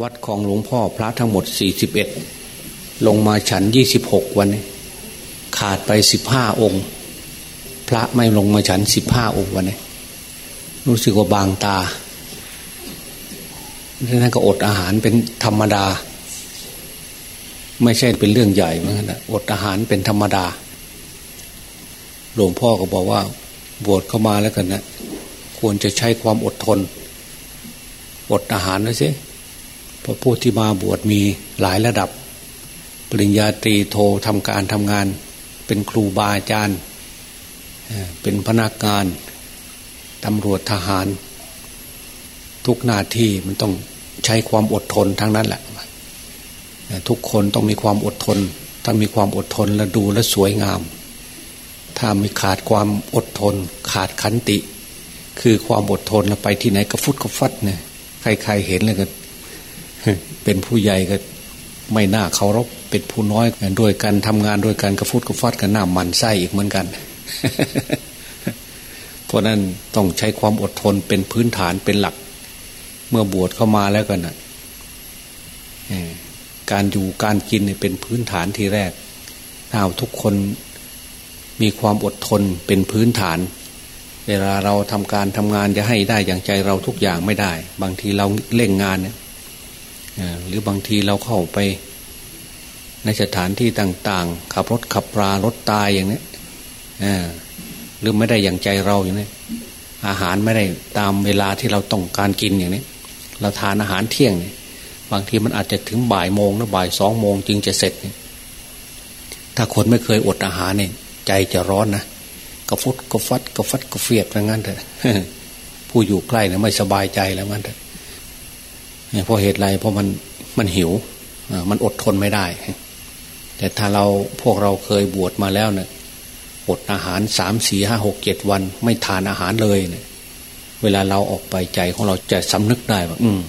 วัดของหลวงพ่อพระทั้งหมดสี่สิบเอ็ดลงมาฉันยี่สิบหกวันนี้ขาดไปสิบห้าองค์ พระไม่ลงมาฉันสิบห้าองค์วันนี้รู้สึกว่าบางตานั่นก็อดอาหารเป็นธรรมดา ไม่ใช่เป็นเรื่องใหญ่เหมือนกันอดอาหารเป็นธรรมดา หลวงพ่อก็บอกว่า บวชเข้ามาแล้วกันนะควรจะใช้ความอดทน อดอาหารนะสิ เพราะผู้ที่มาบวชมีหลายระดับ ปริญญาตรีโททำการทำงาน เป็นครูบาอาจารย์ เป็นพนักงานตำรวจทหาร ทุกหน้าที่มันต้องใช้ความอดทนทั้งนั้นแหละ ทุกคนต้องมีความอดทน ถ้ามีความอดทนและดูและสวยงาม ถ้ามีขาดความอดทน ขาดขันติ คือความอดทนแล้วไปที่ไหนก็ฟุดก็ฟัดเนี่ยใครๆเห็นเลยก็ เป็นผู้ใหญ่ก็ไม่น่าเคารพเป็นผู้น้อยด้วยกันทำงานด้วยกันกระฟุดกระฟัดกันหน้ามันไส้อีกเหมือนกันเพราะนั้นต้องใช้ความอดทนเป็นพื้นฐานเป็นหลัก เมื่อบวชเข้ามาแล้วกันนะการอยู่การกินเป็นพื้นฐานที่แรกถ้าทุกคนมีความอดทนเป็นพื้นฐาน เวลาเราทำการทำงานจะให้ได้อย่างใจเราทุกอย่างไม่ได้ บางทีเราเล่งงานเนี่ย หรือบางทีเราเข้าไป ในสถานที่ต่าง ๆ ขับรถขับปลารถตายอย่างนี้หรือไม่ได้อย่างใจเราอย่างนี้อาหารไม่ได้ตามเวลาที่เราต้องการกินอย่างนี้เราทานอาหารเที่ยงเนี่ยบางทีมันอาจจะถึงบ่ายโมงหรือบ่ายสองโมงจึงจะเสร็จเนี่ยถ้าคนไม่เคยอดอาหารเนี่ยใจจะร้อนนะกระฟุดกระฟัดกระฟัดกระเฟียดอย่างนั้นเถอะผู้อยู่ใกล้เนี่ยไม่สบายใจแล้วงั้นเถอะ เพราะเหตุไรเพราะมันมันหิวมันอดทนไม่ได้ แต่ถ้าเราพวกเราเคยบวชมาแล้วเนี่ยอดอาหารสามสี่ห้าหกเจ็ดวัน ไม่ทานอาหารเลยเนี่ยเวลาเราออกไปใจของเราจะสำนึกได้ว่าอืม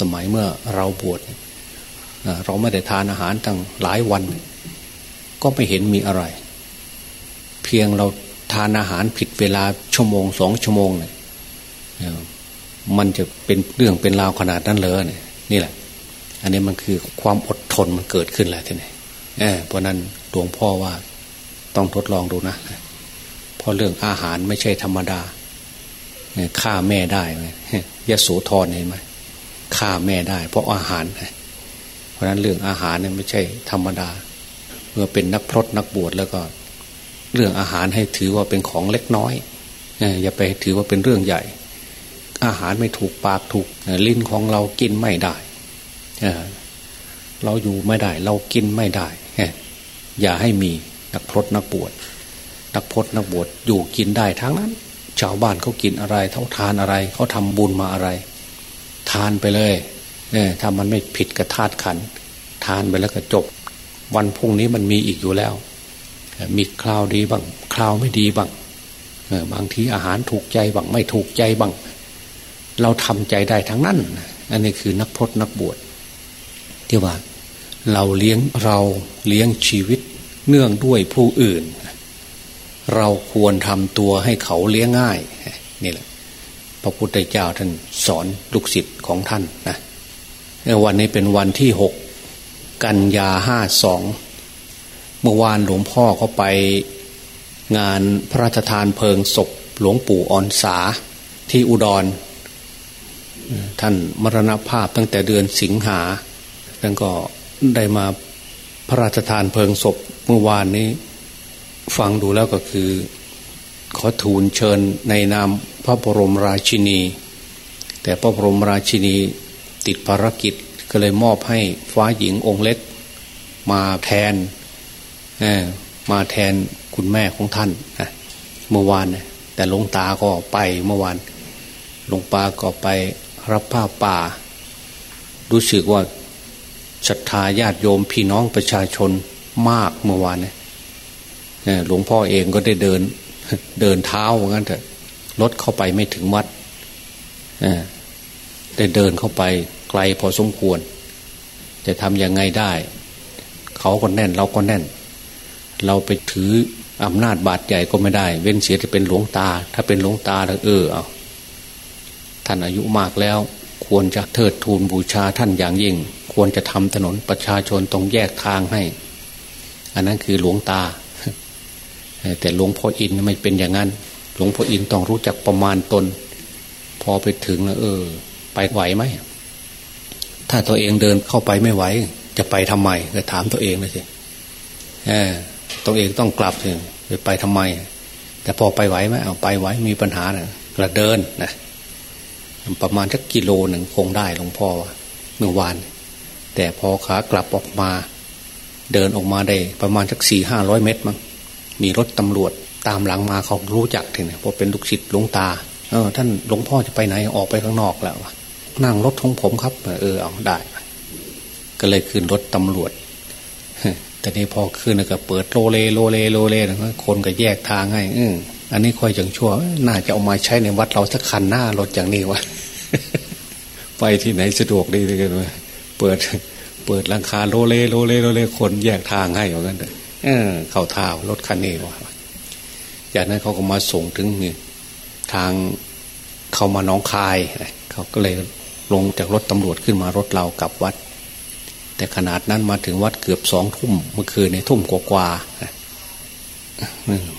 สมัยเมื่อเราบวชเราไม่ได้ทานอาหารตั้งหลายวัน ก็ไม่เห็นมีอะไร เพียงเราทานอาหารผิดเวลาชั่วโมงสองชั่วโมงเนี่ย มันจะเป็นเรื่องเป็นราวขนาดนั้นเลยเนี่ยนี่แหละ อันนี้มันคือความอดทนมันเกิดขึ้นแล้วทีนี้เพราะนั้นหลวงพ่อว่าต้องทดลองดูนะเพราะเรื่องอาหารไม่ใช่ธรรมดาฆ่าแม่ได้ไหมยโสธรเห็นไหมฆ่าแม่ได้ เพราะอาหาร เพราะนั้นเรื่องอาหารเนี่ยไม่ใช่ธรรมดา เมื่อเป็นนักพรตนักบวชแล้วก็ เรื่องอาหารให้ถือว่าเป็นของเล็กน้อยอย่าไปถือว่าเป็นเรื่องใหญ่ อาหารไม่ถูกปากถูกลิ้นของเรากินไม่ได้เราอยู่ไม่ได้ เรากินไม่ได้อย่าให้มีนักพรตนักบวชนักพรตนักบวชอยู่กินได้ทั้งนั้น ชาวบ้านเขากินอะไรเขาทานอะไรเขาทำบุญมาอะไร ทานไปเลยเนี่ยถ้ามันไม่ผิดกับธาตุขัน ทานไปแล้วก็จบ วันพรุ่งนี้มันมีอีกอยู่แล้ว มีคราวดีบ้างคราวไม่ดีบ้างบางทีอาหารถูกใจบ้างไม่ถูกใจบ้าง เราทำใจได้ทั้งนั้น อันนี้คือนักพรตนักบวชที่ว่า เราเลี้ยงเราเลี้ยงชีวิตเนื่องด้วยผู้อื่น เราควรทำตัวให้เขาเลี้ยงง่ายนี่แหละ พระพุทธเจ้าท่านสอนลูกศิษย์ของท่านนะวันนี้เป็นวันที่หกกันยาห้าสองเมื่อวานหลวงพ่อเขาไปงานพระราชทานเพลิงศพหลวงปู่อ่อนสาที่อุดร ท่านมรณภาพตั้งแต่เดือนสิงหาท่านก็ได้มาพระราชทานเพลิงศพเมื่อวานนี้ ฟังดูแล้วก็คือ ขอทูลเชิญในนามพระบรมราชินี แต่พระบรมราชินีติดภารกิจก็เลยมอบให้ฟ้าหญิงองค์เล็ก มาแทนมาแทนคุณแม่ของท่านนะเมื่อวานแต่หลวงตาก็ไปเมื่อวานหลวงปาก็ไป รับผ้าป่า รู้สึกว่าศรัทธาญาติโยมพี่น้องประชาชนมากเมื่อวานเนี่ยหลวงพ่อเองก็ได้เดิน เดินเท้าเหมือนกันเถอะรถเข้าไปไม่ถึงวัดได้เดินเข้าไปไกลพอสมควร จะทำยังไงได้ เขาก็แน่นเราก็แน่น เราไปถืออำนาจบาดใหญ่ก็ไม่ได้ เว้นเสียจะเป็นหลวงตา ถ้าเป็นหลวงตาแล้วเออเอา ท่านอายุมากแล้ว ควรจะเทิดทูนบูชาท่านอย่างยิ่ง ควรจะทำถนนประชาชนต้องแยกทางให้ อันนั้นคือหลวงตา แต่หลวงพ่ออินไม่เป็นอย่างนั้น หลวงพ่ออินต้องรู้จักประมาณตน พอไปถึงแล้วเออ ไปไหวไหมถ้าตัวเองเดินเข้าไปไม่ไหว จะไปทำไมก็ถามตัวเองเลยสิเออตัวเองต้องกลับถึงไปทำไม แต่พอไปไหวไหมเอาไปไหวมีปัญหานะกระเดินนะ ประมาณสักกิโลหนึ่งคงได้หลวงพ่อเมื่อวาน แต่พอขากลับออกมา เดินออกมาได้ประมาณสักสี่ห้าร้อยเมตรมั้งมีรถตำรวจตามหลังมาเขารู้จักถึงเนี่ยเพราะเป็นลูกศิษย์หลวงตาเออท่านหลวงพ่อจะไปไหนออกไปข้างนอกแล้วนั่งรถของผมครับ เออเอาได้ ก็เลยขึ้นรถตำรวจแต่นี้พอขึ้นก็เปิดโลเลโลเลโลเลนะคนก็แยกทางให้เอออันนี้ค่อยจังชั่ว น่าจะเอามาใช้ในวัดเราสักคันหน้ารถอย่างนี้วะไปที่ไหนสะดวกดีเลยกันวะเปิด เปิดหลังคาโลเลโลเลโลเลคนแยกทางให้เหมือนกันเออเข้าท่ารถคันนี้วะจากนั้นเขาก็มาส่งถึงนี่ทางเข้ามาหนองคายเขาก็เลยลงจากรถตำรวจขึ้นมารถเรากลับวัด แต่ขนาดนั้นมาถึงวัดเกือบสองทุ่มเมื่อคืนในทุ่มกว่า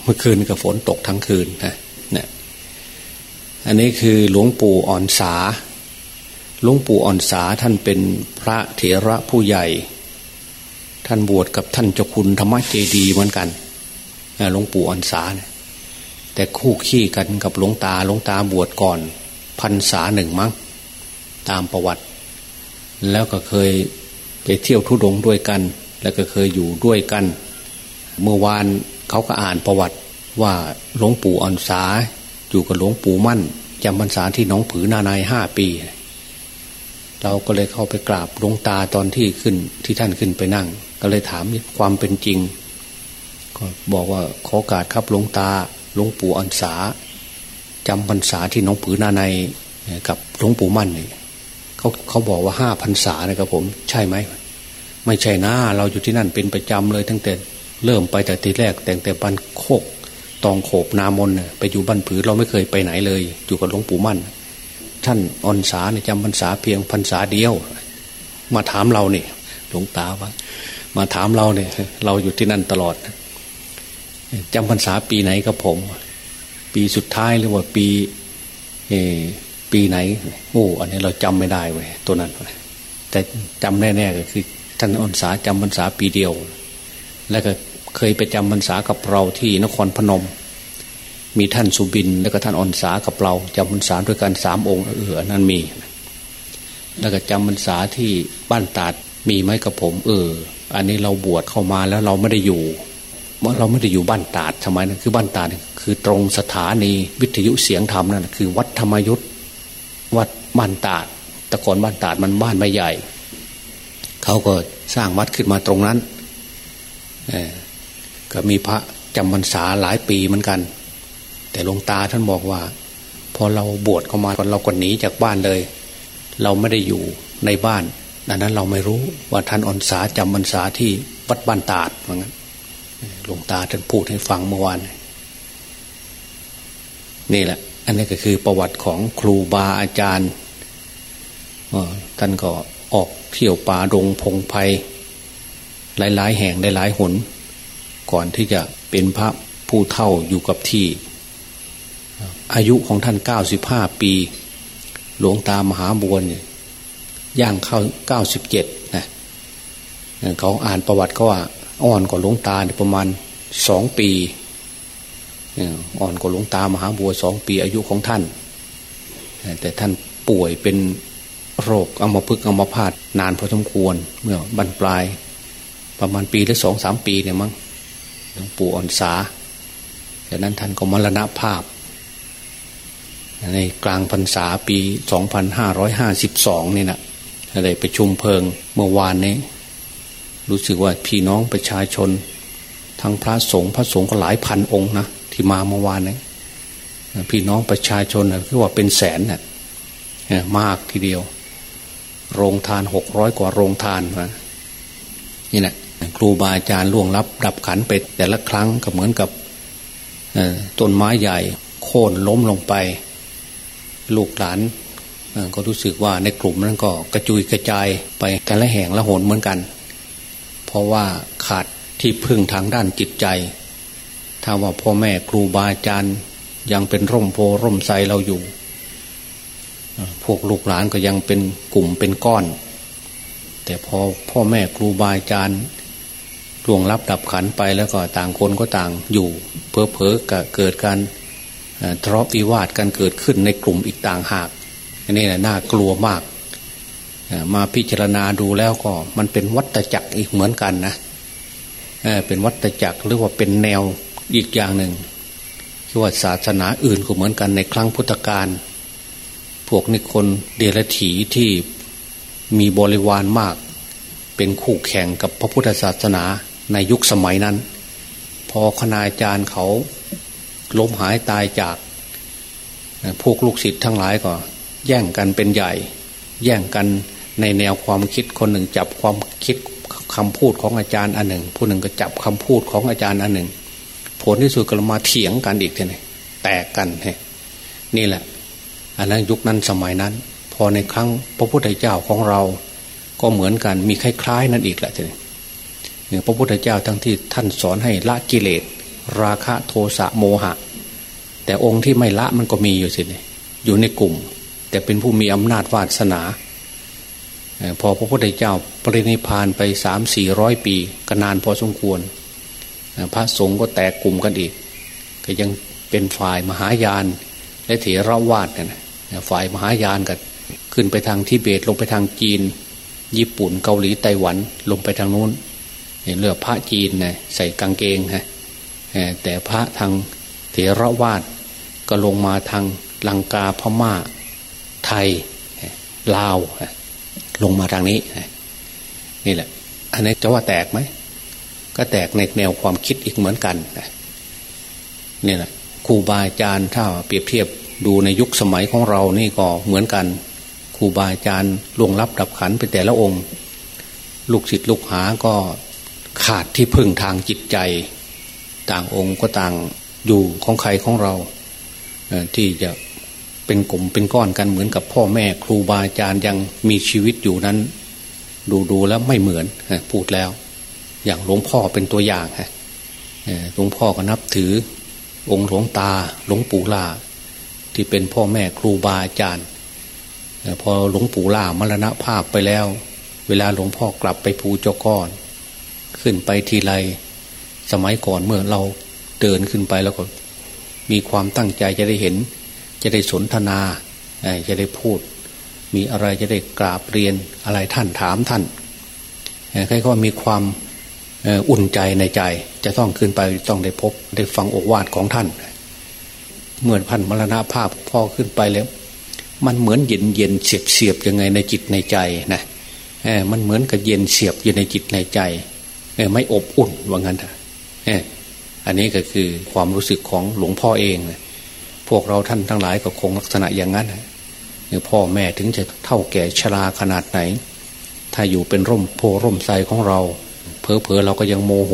เมื่อคืนก็ฝนตกทั้งคืนนะเนี่ยอันนี้คือหลวงปู่อ่อนสา หลวงปู่อ่อนสาท่านเป็นพระเถระผู้ใหญ่ ท่านบวชกับท่านเจ้าคุณธรรมเจดีเหมือนกันหลวงปู่อ่อนสาเนี่ยแต่คู่ขี้กันกับหลวงตาหลวงตาบวชก่อนพันษาหนึ่งมั้งตามประวัติ แล้วก็เคยไปเที่ยวทุดงด้วยกัน แล้วก็เคยอยู่ด้วยกัน เมื่อวาน เขาก็อ่านประวัติว่าหลวงปู่อ่อนสาอยู่กับหลวงปู่มั่นจำพรรษาที่น้องผือนานายห้าปี เราก็เลยเข้าไปกราบหลวงตาตอนที่ขึ้นที่ท่านขึ้นไปนั่ง ก็เลยถามความเป็นจริง ก็บอกว่าขอการครับหลวงตาหลวงปู่อ่อนสาจำพรรษาที่น้องผือนานายกับหลวงปู่มั่นเนี่ยเขาเขาบอกว่าห้าพันษานะครับผม ใช่ไหมไม่ใช่นะเราอยู่ที่นั่นเป็นประจำเลยตั้งแต่ เริ่มไปแต่ทีแรกแต่งแต่บันโคกตองโขบนามนเนี่ยไปอยู่บ้านผือเราไม่เคยไปไหนเลย อยู่กับหลวงปู่มั่น ท่านออนสาเนี่ยจำพรรษาเพียงพรรษาเดียว มาถามเราเนี่ยหลวงตาว่า มาถามเราเนี่ยเราอยู่ที่นั่นตลอดจำพรรษาปีไหนกับผม ปีสุดท้ายหรือว่าปีเอปีไหนโอ้อันนี้เราจำไม่ได้เว้ยตัวนั้นแต่จำแน่ๆก็คือ ท่านออนสาจำพรรษาปีเดียว แล้วก็เคยไปจำพรรษากับเราที่นครพนม มีท่านสุบิน แล้วก็ท่านอ่อนสากับเราจำพรรษาด้วยกันสามองค์เออนั่นมี แล้วก็จำพรรษาที่บ้านตาดมีไหมกับผม เออ อันนี้เราบวชเข้ามาแล้วเราไม่ได้อยู่เราไม่ได้อยู่บ้านตาดทำไมนะคือบ้านตาดคือตรงสถานีวิทยุเสียงธรรมนั่นคือ วัดธรรมยุทธวัดบ้านตาดตะกอนบ้านตาดมันบ้านไม่ใหญ่ เขาก็สร้างวัดขึ้นมาตรงนั้น ก็มีพระจำพรรษาหลายปีเหมือนกัน แต่หลวงตาท่านบอกว่า พอเราบวชเข้ามาเราก็หนีจากบ้านเลย เราไม่ได้อยู่ในบ้านดังนั้นเราไม่รู้ว่าท่านอนสาจำพรรษาที่วัดบ้านตาดเหมือนกันหลวงตาท่านพูดให้ฟังเมื่อวานนี่แหละ อันนี้ก็คือประวัติของครูบาอาจารย์ท่านก็ออกเที่ยวป่าดงพงไพ่ หลาย ๆ แห่งหลายๆหน ก่อนที่จะเป็นพระผู้เท่าอยู่กับที่ อายุของท่านเก้าสิบห้าปี หลวงตามหาบวนย่างเข้าเก้าสิบเจ็ดนะเขาอ่านประวัติก็ว่า อ่อนกว่าหลวงตาประมาณสองปีอ่อนกว่าหลวงตามหาบัวสองปีอายุของท่าน แต่ท่านป่วยเป็นโรคอัมพฤกษ์อัมพาตนานพอสมควร เมื่อบรรปลาย ประมาณปีหรือสองสามปีเนี่ยมั้งหลวงปู่อ่อนสาจากนั้นท่านก็มรณภาพ ในกลางพรรษาปีสองพันห้าร้อยห้าสิบสองนี่นะอะไรไปชุมเพลิงเมื่อวานนี้ รู้สึกว่าพี่น้องประชาชน ทั้งพระสงฆ์พระสงฆ์ก็หลายพันองค์นะที่มาเมื่อวานนี้พี่น้องประชาชนคือว่าเป็นแสนน่ะมากทีเดียว โรงทานหกร้อยกว่าโรงทานนะนี่แหละ ครูบาอาจารย์ล่วงลับ ดับขันไปแต่ละครั้งก็เหมือนกับต้นไม้ใหญ่โค่นล้มลงไป ลูกหลานก็รู้สึกว่าในกลุ่มนั้นก็กระจุยกระจายไปแต่ละแห่งละหนเหมือนกัน เพราะว่าขาดที่พึ่งทางด้านจิตใจ ถ้าว่าพ่อแม่ครูบาอาจารย์ยังเป็นร่มโพร่มไทรเราอยู่ พวกลูกหลานก็ยังเป็นกลุ่มเป็นก้อน แต่พอพ่อแม่ครูบาอาจารย์ ล่วงรับดับขันไปแล้วก็ต่างคนก็ต่างอยู่เพอเพอเกิดการทะเลาะวิวาทกันเกิดขึ้นในกลุ่มอีกต่างหากอันนี้แหละน่ากลัวมาก มาพิจารณาดูแล้วก็มันเป็นวัตจักรอีกเหมือนกันนะเป็นวัตจักรหรือว่าเป็นแนวอีกอย่างหนึ่งที่ว่าศาสนาอื่นก็เหมือนกันในครั้งพุทธกาลพวกนิคนเดรถีที่มีบริวารมาก เป็นคู่แข่งกับพระพุทธศาสนา ในยุคสมัยนั้น พอคณาจารย์เขาล้มหายตายจากพวกลูกศิษย์ทั้งหลายก็ แย่งกันเป็นใหญ่ แย่งกันในแนวความคิดคนหนึ่งจับความคิดคำพูดของอาจารย์อันหนึ่ง ผู้หนึ่งก็จับคำพูดของอาจารย์อันหนึ่ง ผลที่สุดก็มาเถียงกันอีกทีนี่แตกกันนี่แหละ อันนั้นยุคนั้นสมัยนั้น พอในครั้งพระพุทธเจ้าของเรา ก็เหมือนกันมีคล้ายๆ นั่นอีกแหละทีนี้ พระพุทธเจ้าทั้งที่ท่านสอนให้ละกิเลส ราคะโทสะโมหะ แต่องค์ที่ไม่ละมันก็มีอยู่สิอยู่ในกลุ่ม แต่เป็นผู้มีอำนาจวาสนา พอพระพุทธเจ้าปรินิพานไปสามสี่ร้อยปีก็นานพอสมควร พระสงฆ์ก็แตกกลุ่มกันอีก ก็ยังเป็นฝ่ายมหายาน และเถรวาดกันฝ่ายมหายานกันขึ้นไปทางทิเบตลงไปทางจีน ญี่ปุ่นเกาหลีไต้หวันลงไปทางนู้น เห็นเลือพระจีนนะใส่กางเกงฮะแต่พระทางเถรวาดก็ลงมาทางลังกาพม่าไทยลาวลงมาทางนี้นี่แหละ อันนี้จะว่าแตกไหมก็แตกในแนวความคิดอีกเหมือนกันนี่แหละครูบาอาจารย์ถ้าเปรียบเทียบดูในยุคสมัยของเรานี่ก็เหมือนกันครูบาอาจารย์ลวงรับดับขันไปแต่ละองค์ ลูกศิษย์ลูกหาก็ ขาดที่พึ่งทางจิตใจ ต่างองค์ก็ต่างอยู่ของใครของเราที่จะเป็นกลุ่มเป็นก้อนกันเหมือนกับพ่อแม่ครูบาอาจารย์ยังมีชีวิตอยู่นั้น ดูดูแล้วไม่เหมือนพูดแล้ว อย่างหลวงพ่อเป็นตัวอย่างฮะหลวงพ่อก็นับถือ องค์หลวงตาหลวงปู่ลาที่เป็นพ่อแม่ครูบาอาจารย์พอหลวงปู่ล่ามรณภาพไปแล้ว เวลาหลวงพ่อกลับไปภูเจ้าก้อน ขึ้นไปทีไรสมัยก่อนเมื่อเราเดินขึ้นไปแล้วก็ มีความตั้งใจจะได้เห็น จะได้สนทนาจะได้พูด มีอะไรจะได้กราบเรียนอะไรท่านถามท่านใครก็มีความอุ่นใจในใจ จะต้องขึ้นไปต้องได้พบได้ฟังอกวาดของท่านเมื่อพันมรณาภาพพ่อขึ้นไปแล้ว มันเหมือนเย็นเย็นเสียบเสียบยังไงในจิตในใจนะมันเหมือนกับเย็นเสียบอยู่ในจิตในใจ ไม่อบอุ่นว่างั้นเถอะอันนี้ก็คือความรู้สึกของหลวงพ่อเองพวกเราท่านทั้งหลายก็คงลักษณะอย่างนั้นเนี่ยพ่อแม่ถึงจะเท่าแก่ชราขนาดไหน ถ้าอยู่เป็นร่มโพร่มไทรของเรา เพอเพอเราก็ยังโมโห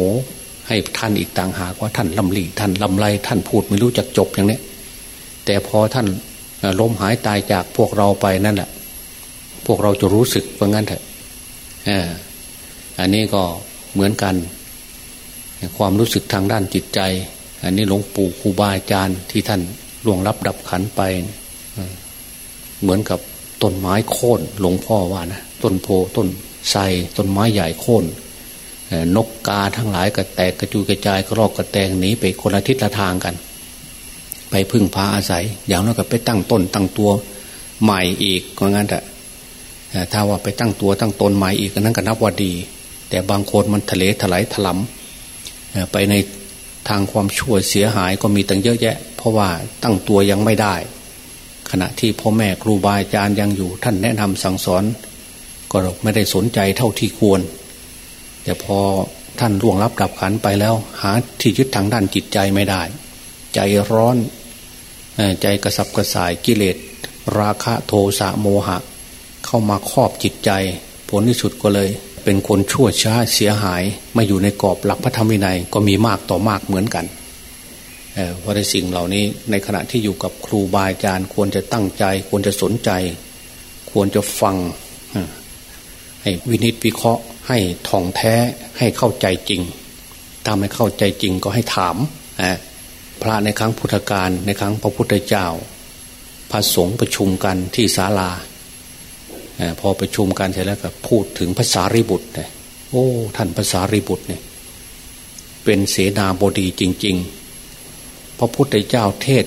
ให้ท่านอีกต่างหากว่าท่านลำลีท่านลำไรท่านพูดไม่รู้จักจบอย่างนี้แต่พอท่านล้มหายตายจากพวกเราไปนั่นแหละพวกเราจะรู้สึกว่างั้นเถอะอันนี้ก็ เหมือนกัน ความรู้สึกทางด้านจิตใจ อันนี้หลวงปู่ครูบาอาจารย์ที่ท่านล่วงรับดับขันไปเหมือนกับต้นไม้โค่นหลวงพ่อว่านะต้นโพต้นไทรต้นไม้ใหญ่โค่นนกกาทั้งหลายก็แตกกระจุยกระจายกระรอกกระแตงหนีไปคนละทิศละทางกัน ไปพึ่งพาอาศัย อย่างนั้นก็ไปตั้งต้นตั้งตัวใหม่อีกก็งั้นแต่ถ้าว่าไปตั้งตัวตั้งตนใหม่อีกนั้นก็นับว่าดี แต่บางคนมันทะเลถลายถลำไปในทางความชั่วเสียหายก็มีตั้งเยอะแยะ เพราะว่าตั้งตัวยังไม่ได้ ขณะที่พ่อแม่ครูบาอาจารย์ยังอยู่ ท่านแนะนำสั่งสอน ก็ไม่ได้สนใจเท่าที่ควร แต่พอท่านล่วงรับดับขันไปแล้ว หาที่ยึดทางด้านจิตใจไม่ได้ ใจร้อนใจกระสับกระส่ายกิเลส ราคะโทสะโมหะ เข้ามาครอบจิตใจ ผลที่สุดก็เลย เป็นคนชั่วช้าเสียหายมาอยู่ในกรอบหลักพระธรรมวินัยก็มีมากต่อมากเหมือนกันเพราะในสิ่งเหล่านี้ในขณะที่อยู่กับครูบาอาจารย์ ควรจะตั้งใจ ควรจะสนใจ ควรจะฟังให้วินิจวิเคราะห์ ให้ท่องแท้ให้เข้าใจจริงตามให้เข้าใจจริงก็ให้ถามพระในครั้งพุทธกาลในครั้งพระพุทธเจ้าพระสงฆ์ประชุมกันที่ศาลา พอประชุมกันเสร็จแล้วก็พูดถึงภาษาริบุตรโอ้ ท่านภาษาริบุตรเนี่ย เป็นเสนาบดีจริง ๆ พระพุทธเจ้าเทศ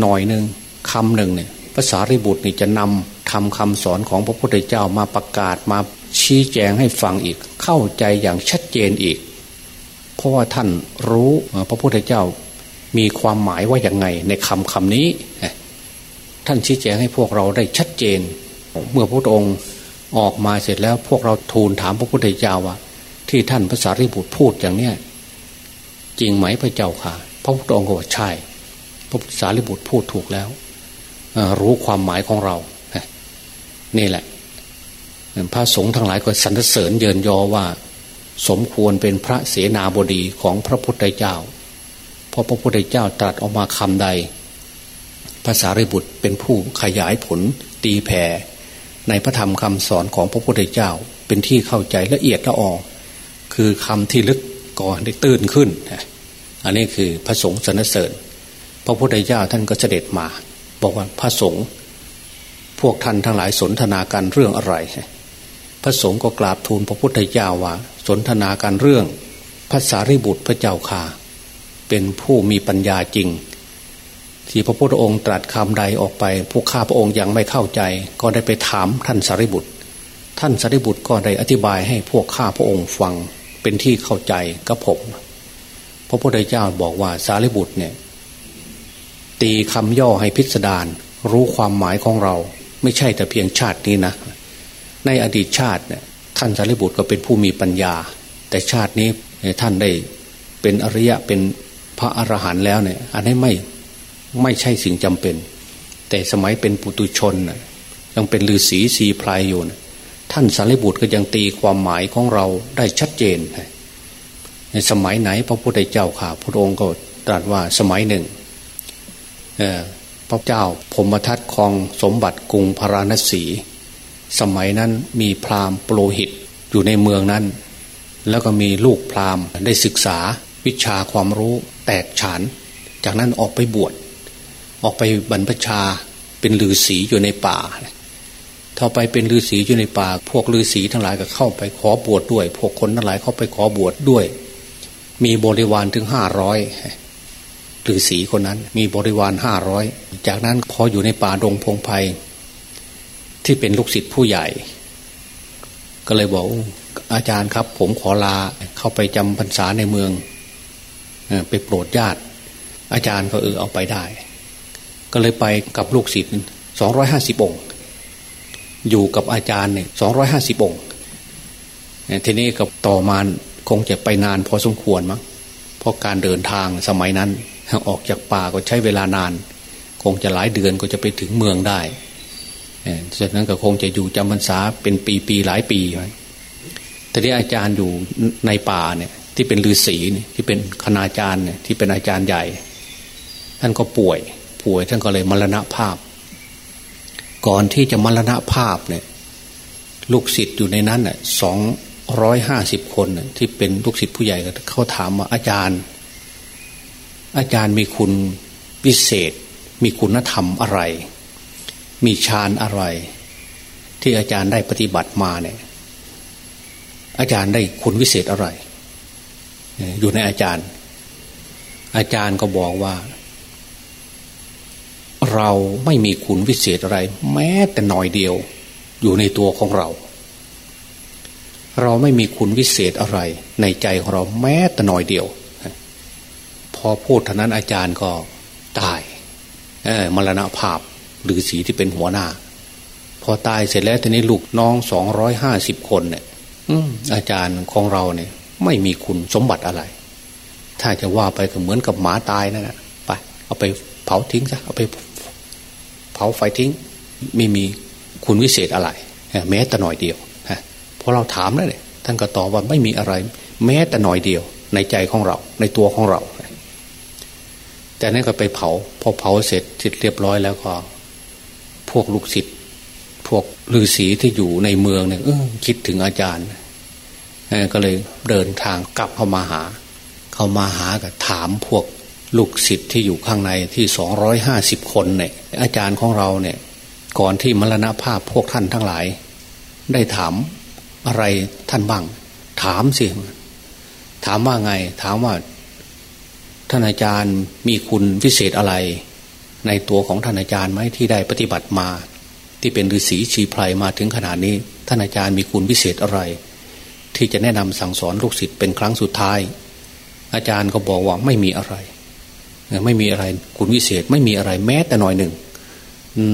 หน่อยหนึ่งคำหนึ่งเนี่ยภาษาริบุตรนี่จะนำทำคำสอนของพระพุทธเจ้ามาประกาศมาชี้แจงให้ฟังอีก เข้าใจอย่างชัดเจนอีก เพราะว่าท่านรู้พระพุทธเจ้ามีความหมายว่าอย่างไงในคำคำนี้ ท่านชี้แจงให้พวกเราได้ชัดเจน เมื่อพระองค์ออกมาเสร็จแล้วพวกเราทูลถามพระพุทธเจ้าว่า ที่ท่านภาษาริบุตรพูดอย่างเนี้ยจริงไหมพระเจ้าค่ะ พระพุทธองค์ก็ว่าใช่ พระสารีบุตรพูดถูกแล้วรู้ความหมายของเรา นี่แหละ พระสงฆ์ทั้งหลายก็สรรเสริญเยินยอว่า สมควรเป็นพระเสนาบดีของพระพุทธเจ้า เพราะพระพุทธเจ้าตรัสออกมาคำใดภาษาริบุตรเป็นผู้ขยายผลตีแผ่ ในพระธรรมคำสอนของพระพุทธเจ้า เป็นที่เข้าใจละเอียดละออคือคำที่ลึกก่อนได้ตื่นขึ้น อันนี้คือพระสงฆ์สรรเสริญ พระพุทธเจ้าท่านก็เสด็จมา บอกว่าพระสงฆ์พวกท่านทั้งหลายสนทนาการเรื่องอะไร พระสงฆ์ก็กราบทูลพระพุทธเจ้าว่า สนทนาการเรื่องภาษาริบุตรพระเจ้าค่าเป็นผู้มีปัญญาจริง ที่พระพุทธองค์ตรัสคำใดออกไป พวกข้าพระองค์ยังไม่เข้าใจ ก็ได้ไปถามท่านสารีบุตร ท่านสารีบุตรก็ได้อธิบายให้พวกข้าพระองค์ฟังเป็นที่เข้าใจกับผม พระพุทธเจ้าบอกว่าสารีบุตรเนี่ย ตีคำย่อให้พิสดารรู้ความหมายของเรา ไม่ใช่แต่เพียงชาตินี้นะ ในอดีตชาติเนี่ยท่านสารีบุตรก็เป็นผู้มีปัญญา แต่ชาตินี้ท่านได้เป็นอริยะเป็นพระอรหันต์แล้วเนี่ย อันนี้ไม่ ไม่ใช่สิ่งจำเป็น แต่สมัยเป็นปุตุชนยังเป็นฤาษีสีพลายอยู่นะท่านสารีบุตรก็ยังตีความหมายของเราได้ชัดเจน ในสมัยไหนพระพุทธเจ้าข่าพระองค์ก็ตรัสว่าสมัยหนึ่งพระเจ้าพมทัตคองสมบัติกรุงพาราณสี สมัยนั้นมีพราหมณ์โปรหิตอยู่ในเมืองนั้น แล้วก็มีลูกพราหมณ์ได้ศึกษาวิชาความรู้แตกฉาน จากนั้นออกไปบวช ออกไปบรรพชาเป็นฤาษีอยู่ในป่าถ้าไปเป็นฤาษีอยู่ในป่า พวกฤาษีทั้งหลายก็เข้าไปขอบวชดด้วย พวกคนทั้งหลายเข้าไปขอบวชดด้วย มีบริวารถึงห้าร้อยฤาษีคนนั้นมีบริวารห้าร้อยจากนั้นพออยู่ในป่าดงพงไพ่ที่เป็นลูกศิษย์ผู้ใหญ่ ก็เลยบอกอาจารย์ครับ ผมขอลาเข้าไปจำพรรษาในเมืองไปโปรดญาติ อาจารย์ก็เออเอาไปได้ ก็เลยไปกับลูกศิษย์สองร้อยห้าสิบองค์ อยู่กับอาจารย์เนี่ยสองร้อยห้าสิบองค์ทีนี้กับต่อมาคงจะไปนานพอสมควรมั้งเพราะการเดินทางสมัยนั้น ออกจากป่าก็ใช้เวลานาน คงจะหลายเดือนก็จะไปถึงเมืองได้จากนั้นก็คงจะอยู่จำพรรษาเป็นปีปีหลายปีไว้แต่ที่อาจารย์อยู่ในป่าเนี่ย ที่เป็นฤาษีเนี่ยที่เป็นคณาจารย์เนี่ยที่เป็นอาจารย์ใหญ่ ท่านก็ป่วย ป่วย ท่านก็เลยมรณภาพ ก่อนที่จะมรณภาพเนี่ยลูกศิษย์อยู่ในนั้นน่ะสองร้อยห้าสิบคนที่เป็นลูกศิษย์ผู้ใหญ่เขาถามว่าอาจารย์ อาจารย์มีคุณพิเศษ มีคุณธรรมอะไร มีฌานอะไร ที่อาจารย์ได้ปฏิบัติมาเนี่ย อาจารย์ได้คุณวิเศษอะไร อยู่ในอาจารย์ อาจารย์ก็บอกว่า เราไม่มีคุณวิเศษอะไร แม้แต่หน่อยเดียว อยู่ในตัวของเรา เราไม่มีคุณวิเศษอะไร ในใจของเราแม้แต่หน่อยเดียว พอพูดเท่านั้นอาจารย์ก็ตายมรณะภาพหรือสีที่เป็นหัวหน้า พอตายเสร็จแล้วทีนี้ลูกน้องสองร้อยห้าสิบคนเนี่ยอาจารย์ของเราเนี่ย ไม่มีคุณสมบัติอะไร ถ้าจะว่าไปก็เหมือนกับหมาตายนั่นแหละไป เอาไปเผาทิ้งซะเอาไปาไฟทิ้งไม่มีคุณวิเศษอะไร แม้แต่หน่อยเดียวเพอเราถามแล้วเนี่ยท่านก็ตอบว่าไม่มีอะไร แม้แต่หน่อยเดียว ในใจของเรา ในตัวของเรา แต่นั่นก็ไปเผา พอเผาเสร็จเสร็จเรียบร้อยแล้วก็ พวกลูกศิษย์พวกฤาษีที่อยู่ในเมืองเนี่ยคิดถึงอาจารย์ก็เลยเดินทางกลับเข้ามาหา เข้ามาหากับถามพวก ลูกศิษย์ที่อยู่ข้างในที่สองร้อยห้าสิบคนเนี่ยอาจารย์ของเราเนี่ย ก่อนที่มรณภาพพวกท่านทั้งหลาย ได้ถามอะไรท่านบ้าง ถามสิถามว่าไง ถามว่าท่านอาจารย์มีคุณพิเศษอะไร ในตัวของท่านอาจารย์ไหมที่ได้ปฏิบัติมา ที่เป็นฤาษีชีไพรมาถึงขนาดนี้ ท่านอาจารย์มีคุณพิเศษอะไร ที่จะแนะนำสั่งสอนลูกศิษย์เป็นครั้งสุดท้าย อาจารย์ก็บอกว่าไม่มีอะไร ไม่มีอะไรคุณวิเศษไม่มีอะไรแม้แต่หน่อยหนึ่ง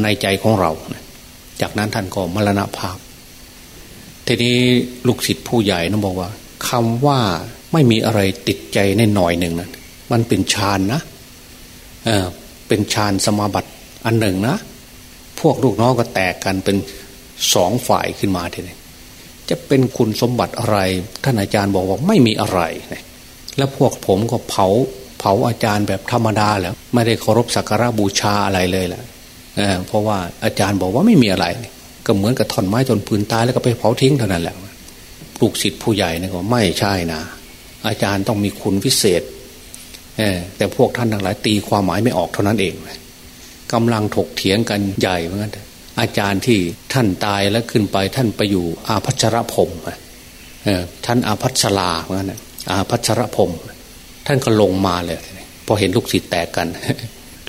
ในใจของเรา จากนั้นท่านก็มรณภาพ ทีนี้ลูกศิษย์ผู้ใหญ่นะบอกว่าคำว่าไม่มีอะไรติดใจในหน่อยหนึ่งนั้นมันเป็นฌานนะเออเป็นฌานสมาบัติอันหนึ่งนะ พวกลูกน้องก็แตกกันเป็นสองฝ่ายขึ้นมาทีนี้จะเป็นคุณสมบัติอะไร ท่านอาจารย์บอกว่าไม่มีอะไร แล้วพวกผมก็เผา เผาอาจารย์แบบธรรมดาแล้วไม่ได้เคารพสักการะบูชาอะไรเลยแหละเเพราะว่าอาจารย์บอกว่าไม่มีอะไร ก็เหมือนกับท่อนไม้จนปืนตายแล้วก็ไปเผาทิ้งเท่านั้นแหละปลูกศิษย์ผู้ใหญ่เนี่ยก็ไม่ใช่นะอาจารย์ต้องมีคุณพิเศษแต่พวกท่านทั้งหลายตีความหมายไม่ออกเท่านั้นเองกำลังถกเถียงกันใหญ่เหมือนกันอาจารย์ที่ท่านตายแล้วขึ้นไปท่านไปอยู่อาพัชรพรมท่านอาพัชราเหมือนกันอาพัชรพรม ท่านก็ลงมาเลยพอเห็นลูกศิษย์แตกกัน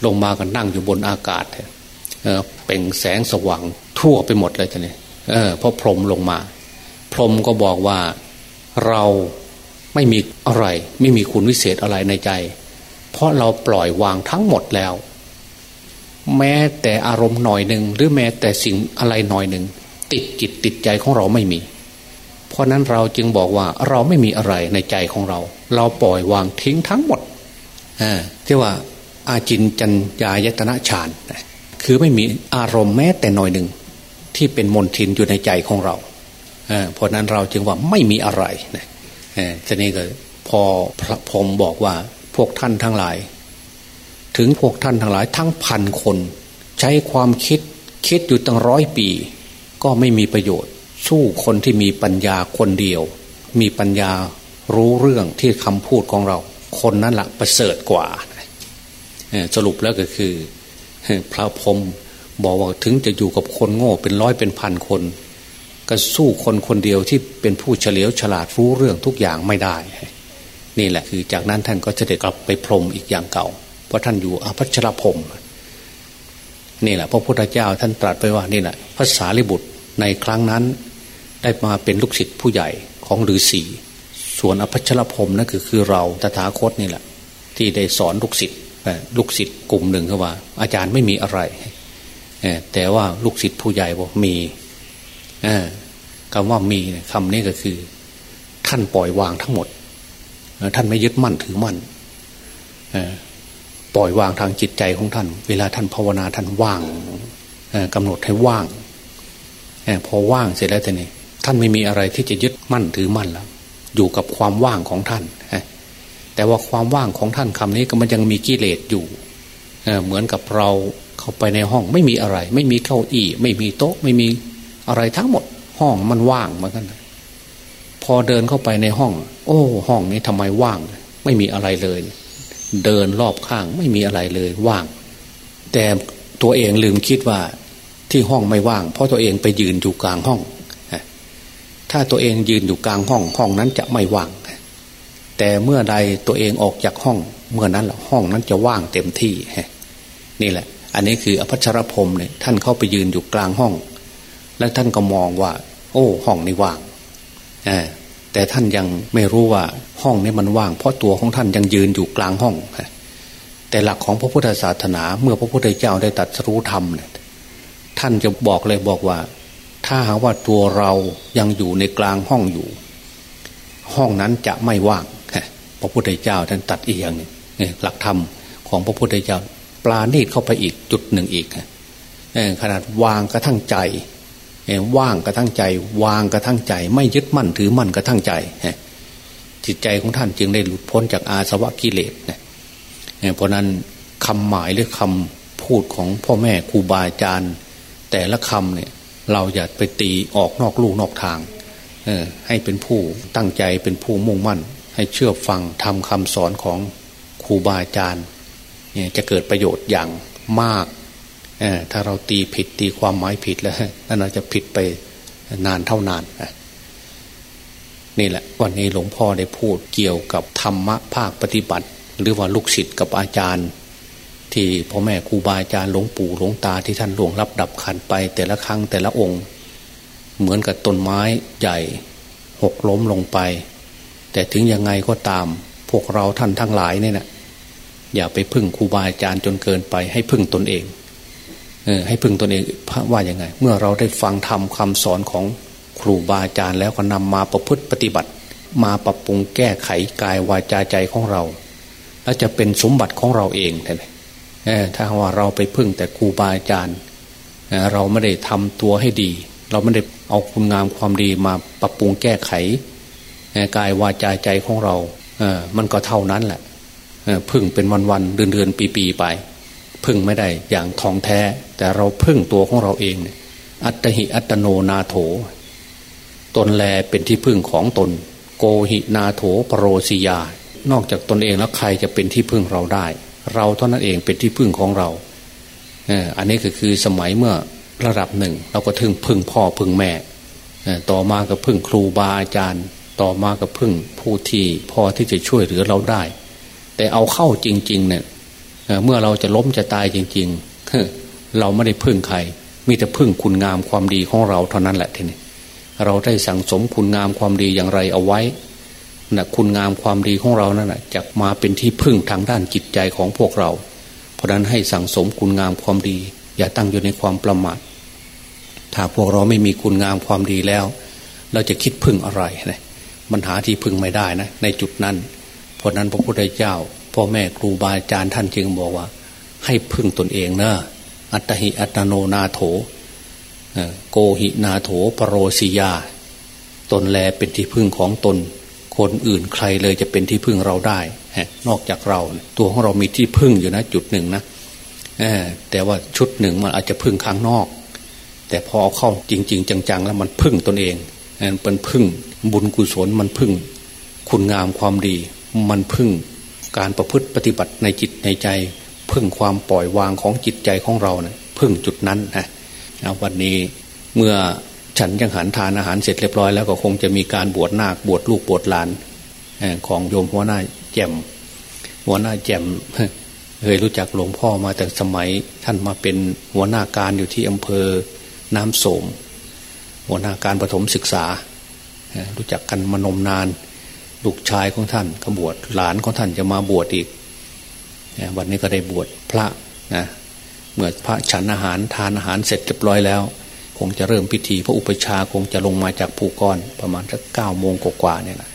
ลงมากันนั่งอยู่บนอากาศเป็นแสงสว่างทั่วไปหมดเลยท่านนี่เพราะพรมลงมา พรมก็บอกว่าเราไม่มีอะไร ไม่มีคุณวิเศษอะไรในใจ เพราะเราปล่อยวางทั้งหมดแล้ว แม้แต่อารมณ์หน่อยหนึ่งหรือแม้แต่สิ่งอะไรหน่อยหนึ่งติดจิตติดใจของเราไม่มี เพราะนั้นเราจึงบอกว่าเราไม่มีอะไรในใจของเรา เราปล่อยวางทิ้งทั้งหมดที่ว่าอาจินจัญญายตนะฌานคือไม่มีอารมณ์แม้แต่หน่อยหนึ่งที่เป็นมนทินอยู่ในใจของเราเพราะนั้นเราจึงว่าไม่มีอะไรนะทีนี้ก็พอพระพรมบอกว่าพวกท่านทั้งหลาย ถึงพวกท่านทั้งหลายทั้งพันคน ใช้ความคิดคิดอยู่ตั้งร้อยปี ก็ไม่มีประโยชน์ สู้คนที่มีปัญญาคนเดียว มีปัญญารู้เรื่องที่คำพูดของเรา คนนั้นละประเสริฐกว่า สรุปแล้วก็คือ พระพรมบอกว่าถึงจะอยู่กับคนโง่เป็นร้อยเป็นพันคน ก็สู้คนคนเดียวที่เป็นผู้เฉลียวฉลาดรู้เรื่องทุกอย่างไม่ได้ นี่แหละคือจากนั้นท่านก็จะเด็กลับไปพรมอีกอย่างเก่า เพราะท่านอยู่อภัชรพรมนี่แหละพระพุทธเจ้าท่านตรัสไปว่านี่แหละภาษาลิบุตรในครั้งนั้น ได้มาเป็นลูกศิษย์ผู้ใหญ่ของฤาษีส่วนอภัชรพรมนั่นคือคือเราตถาคตนี่แหละ ที่ได้สอนลูกศิษย์ลูกศิษย์กลุ่มหนึ่งเขาว่า อาจารย์ไม่มีอะไรแต่ว่าลูกศิษย์ผู้ใหญ่บอกมีคำว่ามีคำนี้ก็คือ ท่านปล่อยวางทั้งหมดท่านไม่ยึดมั่นถือมั่นปล่อยวางทางจิตใจของท่าน เวลาท่านภาวนาท่านว่างกำหนดให้ว่างพอว่างเสร็จแล้วแต่นี่ ท่านไม่มีอะไรที่จะยึดมั่นถือมั่นแล้ว อยู่กับความว่างของท่านแต่ว่าความว่างของท่านคำนี้ก็มันยังมีกิเลสอยู่เหมือนกับเราเข้าไปในห้องไม่มีอะไร ไม่มีเก้าอี้ ไม่มีโต๊ะ ไม่มีอะไรทั้งหมด ห้องมันว่างเหมือนกันพอเดินเข้าไปในห้อง โอ้ ห้องนี้ทำไมว่าง ไม่มีอะไรเลย เดินรอบข้างไม่มีอะไรเลยว่าง แต่ตัวเองลืมคิดว่าที่ห้องไม่ว่าง เพราะตัวเองไปยืนอยู่กลางห้อง ถ้าตัวเองยืนอยู่กลางห้องห้องนั้นจะไม่ว่าง แต่เมื่อใดตัวเองออกจากห้อง เมื่อนั้นห้องนั้นจะว่างเต็มที่นี่แหละ อันนี้คืออภัชรพรมเนี่ยท่านเข้าไปยืนอยู่กลางห้อง แล้วท่านก็มองว่า โอ้ห้องนี้ว่างแต่ท่านยังไม่รู้ว่าห้องนี้มันว่าง เพราะตัวของท่านยังยืนอยู่กลางห้องแต่หลักของพระพุทธศาสนา เมื่อพระพุทธเจ้าได้ตัดรู้ธรรมเนี่ยท่านจะบอกเลยบอกว่า ถ้าหาว่าตัวเรายังอยู่ในกลางห้องอยู่ ห้องนั้นจะไม่ว่างพระพุทธเจ้าท่านตัดอีกอย่างหนึ่งหลักธรรมของพระพุทธเจ้าปลาณีตเข้าไปอีกจุดหนึ่งอีกขนาดวางกระทั่งใจว่างกระทั่งใจ วางกระทั่งใจ ไม่ยึดมั่นถือมั่นกระทั่งใจจิตใจของท่านจึงได้หลุดพ้นจากอาสวะกิเลสเพราะนั้นคำหมายหรือคำพูดของพ่อแม่ครูบาอาจารย์ แต่ละคำเนี่ย เราอย่าไปตีออกนอกลู่นอกทางให้เป็นผู้ตั้งใจเป็นผู้มุ่งมั่น ให้เชื่อฟังทำคำสอนของครูบาอาจารย์จะเกิดประโยชน์อย่างมาก ถ้าเราตีผิดตีความหมายผิดแล้วนั่นอาจะผิดไปนานเท่านานนี่แหละ วันนี้หลวงพ่อได้พูดเกี่ยวกับธรรมะภาคปฏิบัติ หรือว่าลูกศิษย์กับอาจารย์ ที่พ่อแม่ครูบาอาจารย์หลวงปู่หลวงตาที่ท่านหลวงรับดับขันไป แต่ละครั้งแต่ละองค์ เหมือนกับต้นไม้ใหญ่หกล้มลงไป แต่ถึงยังไงก็ตาม พวกเราท่านทั้งหลายเนี่ยนะอย่าไปพึ่งครูบาอาจารย์จนเกินไป ให้พึ่งตนเองให้พึ่งตนเองพระว่าย่างไง เมื่อเราได้ฟังธรรมคาสอนของครูบาอาจารย์แล้วก็นำมาประพฤติปฏิบัติ มาปรับปรุงแก้ไขกายวาจาใจของเรา แล้วจะเป็นสมบัติของเราเองท่าน ถ้าว่าเราไปพึ่งแต่ครูบาอาจารย์เราไม่ได้ทำตัวให้ดี เราไม่ได้เอาคุณงามความดีมาปรับปรุงแก้ไขกายวาจาใจของเรามันก็เท่านั้นแหละพึ่งเป็นวันๆเดือนๆปีๆไป พึ่งไม่ได้อย่างทองแท้ แต่เราพึ่งตัวของเราเอง อัตหิอัตโนนาโถ ตนแลเป็นที่พึ่งของตน โกหินาโถปรโรสิยา นอกจากตนเองแล้วใครจะเป็นที่พึ่งเราได้ เราเท่านั้นเองเป็นที่พึ่งของเราอันนี้ก็คือสมัยเมื่อระดับหนึ่ง เราก็ถึงพึ่งพ่อพึ่งแม่ต่อมาก็พึ่งครูบาอาจารย์ ต่อมาก็พึ่งผู้ที่พอที่จะช่วยเหลือเราได้ แต่เอาเข้าจริง ๆ เนี่ยเมื่อเราจะล้มจะตายจริง ๆ เราไม่ได้พึ่งใคร มีแต่พึ่งคุณงามความดีของเราเท่านั้นแหละทีนี้เราได้สั่งสมคุณงามความดีอย่างไรเอาไว้ นะคุณงามความดีของเรานั่นแหะจะมาเป็นที่พึ่งทางด้านจิตใจของพวกเรา เพราะนั้นให้สั่งสมคุณงามความดี อย่าตั้งอยู่ในความประมาทถ้าพวกเราไม่มีคุณงามความดีแล้ว เราจะคิดพึ่งอะไรนะมันหาที่พึ่งไม่ได้นะในจุดนั้น เพราะนั้นพระพุทธเจ้าพ่อแม่ครูบาอาจารย์ท่านจึงบอกว่า ให้พึ่งตนเองนะอัตหิอัตโนนาโถโกหินาโถปรโรสิยา ตนแลเป็นที่พึ่งของตน คนอื่นใครเลยจะเป็นที่พึ่งเราได้นอกจากเรา ตัวของเรามีที่พึ่งอยู่นะจุดหนึ่งนะแต่ว่าชุดหนึ่งมันอาจจะพึ่งข้างนอก แต่พอเอาเข้าจริง ๆ จัง ๆ แล้วมันพึ่งตนเองมันเป็นพึ่งบุญกุศลมันพึ่ง คุณงามความดี มันพึ่งการประพฤติปฏิบัติในจิตในใจ พึ่งความปล่อยวางของจิตใจของเราเนะี่ยพึ่งจุดนั้นนะวันนี้เมื่อ ฉันยังหันทานอาหารเสร็จเรียบร้อยแล้วก็คงจะมีการบวชนาคบวชลูกบวชหลานของโยมหัวหน้าแจ่มหัวหน้าแจ่มเคยรู้จักหลวงพ่อมาแต่สมัยท่านมาเป็นหัวหน้าการอยู่ที่อำเภอน้ำโสม หัวหน้าการปฐมศึกษา รู้จักกันมานมนานลูกชายของท่านขบวชหลานของท่านจะมาบวชอีก วันนี้ก็ได้บวชพระนะเมื่อพระฉันอาหารทานอาหารเสร็จเรียบร้อยแล้ว คงจะเริ่มพิธี พระอุปชาคงจะลงมาจากภูก้อนประมาณสักเก้าโมงกว่าเนี่ยนะ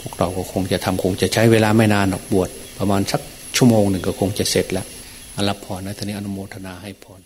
พวกเราก็คงจะทำคงจะใช้เวลาไม่นานหรอกบวชประมาณสักชั่วโมงหนึ่งก็คงจะเสร็จแล้วอรับพรนะท่านนี้อนุโมทนาให้พร